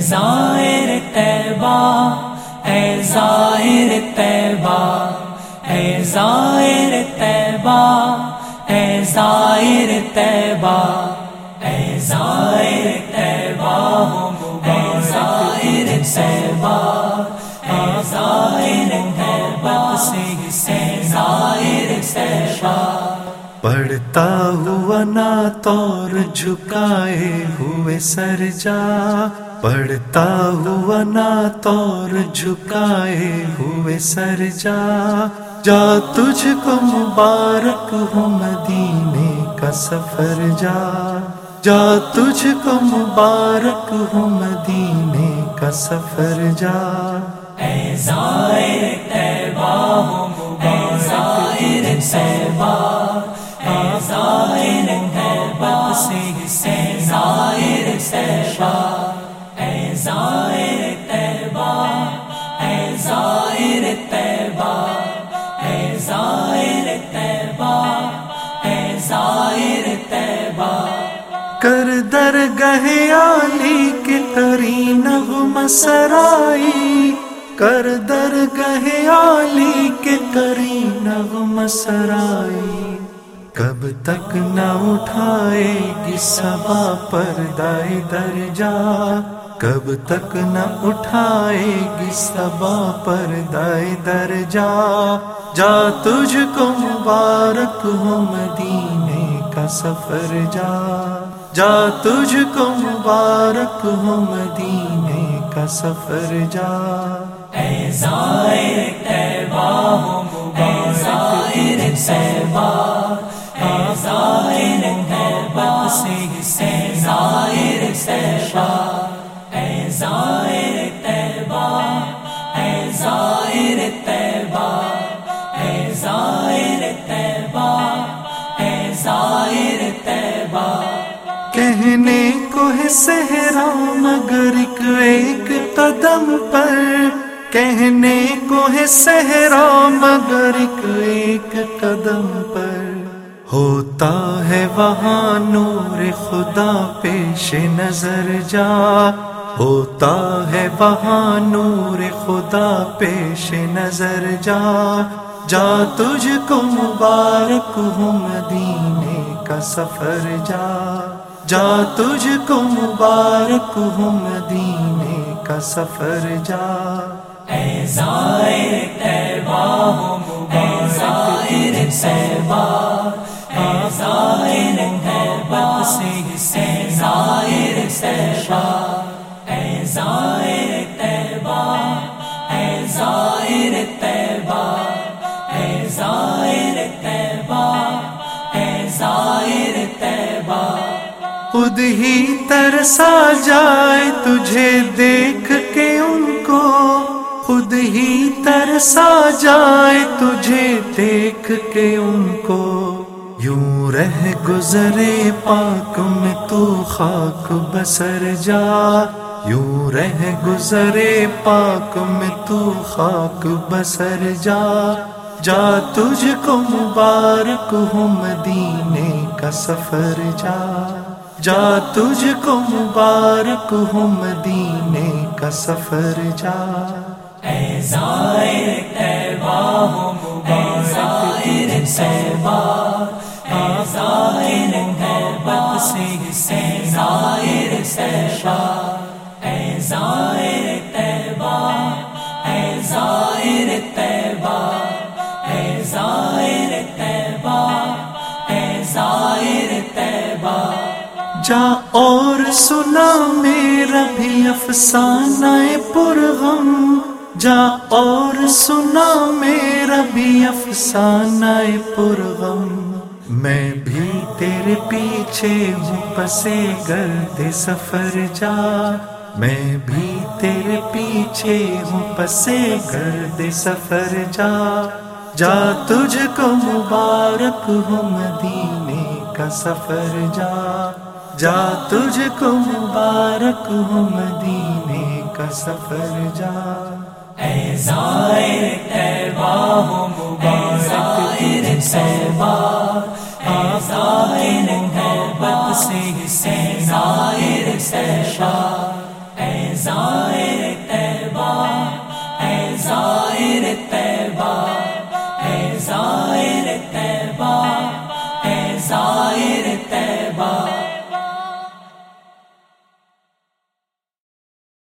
زائر تیبا اے زائر تیبا اے زائر تیبا اے زائر تیبا اے زائر تیبا اے زائر تیبا اے زائر تیبا سے زائر تیبا پڑھتا ہوا نا طور جھکائے ہوئے سر جا پڑھتا ہوا نا طور جھکائے ہوئے سر جا جا تجھ کو مبارک ہو مدینے کا سفر جا جا تجھ کو مبارک ہو مدینے کا سفر جا اے کر در علی کے کری نغم سرائی، کر در علی کے کری نغم سرائی۔ کب تک نہ اٹھائے گی سبا پر دائے در جا کب تک نہ اٹھائے گی سبا پر دائے در جا جا تجھ کو مبارک ہو مدینے کا سفر جا۔ جا تجھ کو مبارک ہو مدینے کا سفر جا۔ اے زائر تیبا اے زائر تیبا اے زائر تیبا سے زائر تیبا اے زائر کہنے کو ہے صحرا مگر ایک ایک قدم پر۔ کہنے کو ہے صحرا مگر ایک ایک قدم پر۔ ہوتا ہے وہاں نور خدا پیش نظر جا۔ ہوتا ہے وہاں نور خدا پیش نظر جا۔ جا تجھ کو مبارک ہوں مدینے کا سفر جا۔ جا تجھ کو مبارک ہوں مدینے کا سفر جا۔ اے زائر تیبا اے زائر تیبا اے زائر تیبا سے زائر تیبا اے زائر تیبا اے زائر تیبا اے زائر تیبا اے زائر تیبا خود ہی ترسا جائے تجھے دیکھ کے ان کو۔ خود ہی ترسا جائے تجھے دیکھ کے ان کو۔ یوں رہ گزرے پاک میں تو خاک بسر جا۔ یوں رہ گزرے پاک میں تو خاک بسر جا۔ جا تجھ کو مبارک ہو مدینے کا سفر جا۔ جا تجھ کو مبارک ہو مدینے کا سفر جا۔ اے زائر تیبا اے زائر تیبا اے زائر تیبا سے اے زائر تیبا اے زائر تیبا اے زائر جا اور سنا میرا بھی افسانہ پرغم۔ جا اور سنا میرا بھی افسانہ پرغم۔ میں بھی تیرے پیچھے ہوں، پسے گرد سفر جا۔ میں بھی تیرے پیچھے ہوں، پسے گرد سفر جا۔ جا تجھ کو مبارک ہو، مدینے کا سفر جا۔ جا تجھ کو مبارک ہو مدینے کا سفر جا۔ اے زائر تیبا ہو مبارک تجھ سیبا آزائر محبت سے سے زائر سیشا اے زائر تیبا اے زائر تیبا اے زائر تیبا